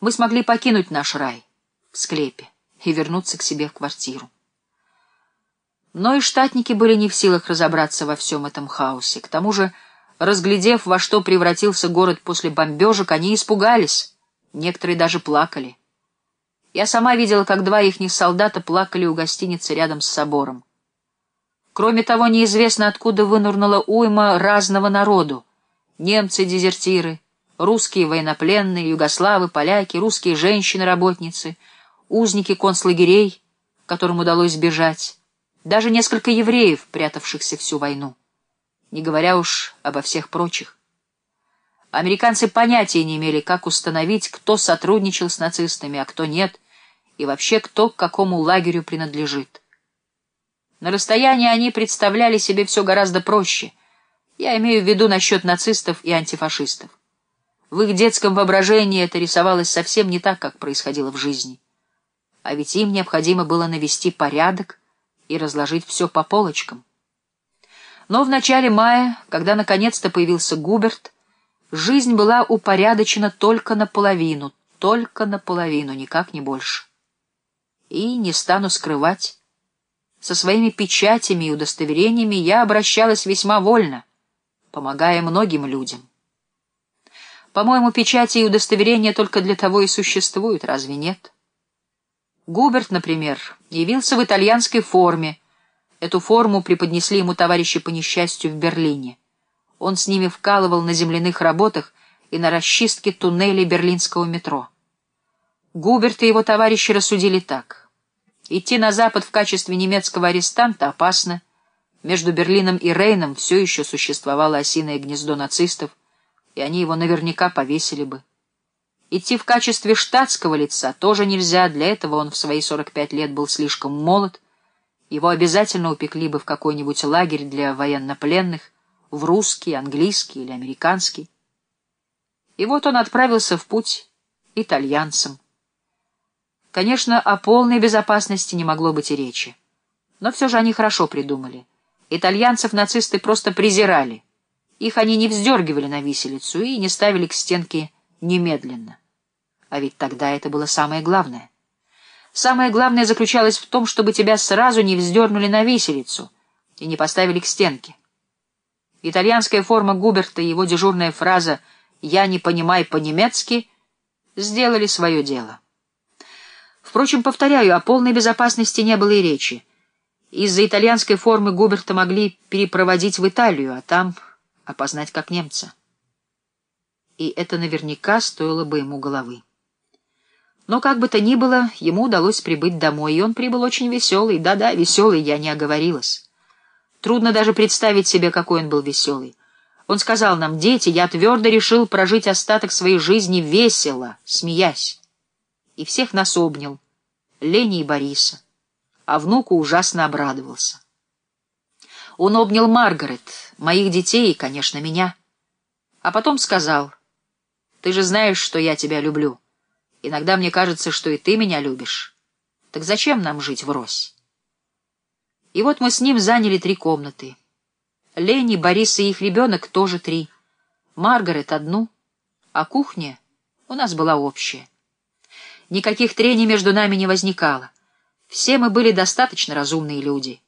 мы смогли покинуть наш рай в склепе и вернуться к себе в квартиру. Но и штатники были не в силах разобраться во всем этом хаосе. К тому же, разглядев, во что превратился город после бомбежек, они испугались. Некоторые даже плакали. Я сама видела, как два ихних солдата плакали у гостиницы рядом с собором. Кроме того, неизвестно, откуда вынурнула уйма разного народу. Немцы-дезертиры, русские военнопленные, югославы, поляки, русские женщины-работницы, узники концлагерей, которым удалось сбежать, даже несколько евреев, прятавшихся всю войну, не говоря уж обо всех прочих. Американцы понятия не имели, как установить, кто сотрудничал с нацистами, а кто нет, и вообще кто к какому лагерю принадлежит. На расстоянии они представляли себе все гораздо проще. Я имею в виду насчет нацистов и антифашистов. В их детском воображении это рисовалось совсем не так, как происходило в жизни. А ведь им необходимо было навести порядок и разложить все по полочкам. Но в начале мая, когда наконец-то появился Губерт, жизнь была упорядочена только наполовину, только наполовину, никак не больше. И, не стану скрывать, со своими печатями и удостоверениями я обращалась весьма вольно, помогая многим людям. По-моему, печати и удостоверения только для того и существуют, разве нет? Губерт, например, явился в итальянской форме. Эту форму преподнесли ему товарищи по несчастью в Берлине. Он с ними вкалывал на земляных работах и на расчистке туннелей берлинского метро. Губерт и его товарищи рассудили так. Идти на запад в качестве немецкого арестанта опасно. Между Берлином и Рейном все еще существовало осиное гнездо нацистов, и они его наверняка повесили бы. Идти в качестве штатского лица тоже нельзя, для этого он в свои 45 лет был слишком молод, его обязательно упекли бы в какой-нибудь лагерь для военнопленных, в русский, английский или американский. И вот он отправился в путь итальянцам. Конечно, о полной безопасности не могло быть и речи. Но все же они хорошо придумали. Итальянцев нацисты просто презирали. Их они не вздергивали на виселицу и не ставили к стенке немедленно. А ведь тогда это было самое главное. Самое главное заключалось в том, чтобы тебя сразу не вздернули на виселицу и не поставили к стенке. Итальянская форма Губерта и его дежурная фраза «я не понимаю по-немецки» сделали свое дело. Впрочем, повторяю, о полной безопасности не было и речи. Из-за итальянской формы Губерта могли перепроводить в Италию, а там опознать как немца. И это наверняка стоило бы ему головы. Но как бы то ни было, ему удалось прибыть домой, и он прибыл очень веселый. Да-да, веселый, я не оговорилась. Трудно даже представить себе, какой он был веселый. Он сказал нам, «Дети, я твердо решил прожить остаток своей жизни весело, смеясь» и всех нас обнял, Лени и Бориса, а внуку ужасно обрадовался. Он обнял Маргарет, моих детей и, конечно, меня. А потом сказал, «Ты же знаешь, что я тебя люблю. Иногда мне кажется, что и ты меня любишь. Так зачем нам жить врозь?» И вот мы с ним заняли три комнаты. Лени, Борис и их ребенок тоже три. Маргарет одну, а кухня у нас была общая. Никаких трений между нами не возникало. Все мы были достаточно разумные люди.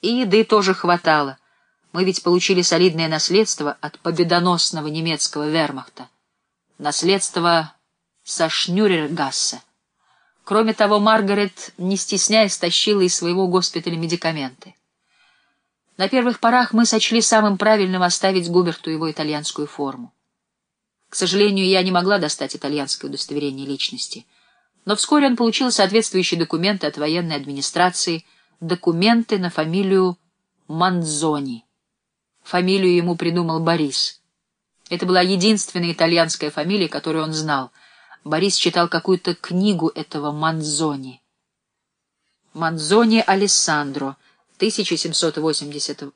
И еды тоже хватало. Мы ведь получили солидное наследство от победоносного немецкого вермахта. Наследство со Шнюрергасса. Кроме того, Маргарет, не стесняясь, тащила из своего госпиталя медикаменты. На первых порах мы сочли самым правильным оставить Губерту его итальянскую форму. К сожалению, я не могла достать итальянское удостоверение личности — но вскоре он получил соответствующие документы от военной администрации, документы на фамилию Манзони. Фамилию ему придумал Борис. Это была единственная итальянская фамилия, которую он знал. Борис читал какую-то книгу этого Манзони. Манзони Алессандро, 1785-1873,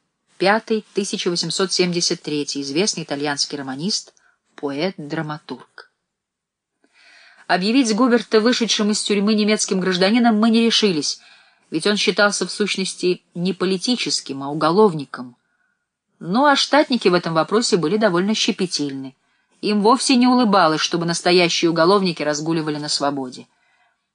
известный итальянский романист, поэт-драматург. Объявить Губерта вышедшим из тюрьмы немецким гражданином мы не решились, ведь он считался в сущности не политическим, а уголовником. Ну а штатники в этом вопросе были довольно щепетильны. Им вовсе не улыбалось, чтобы настоящие уголовники разгуливали на свободе.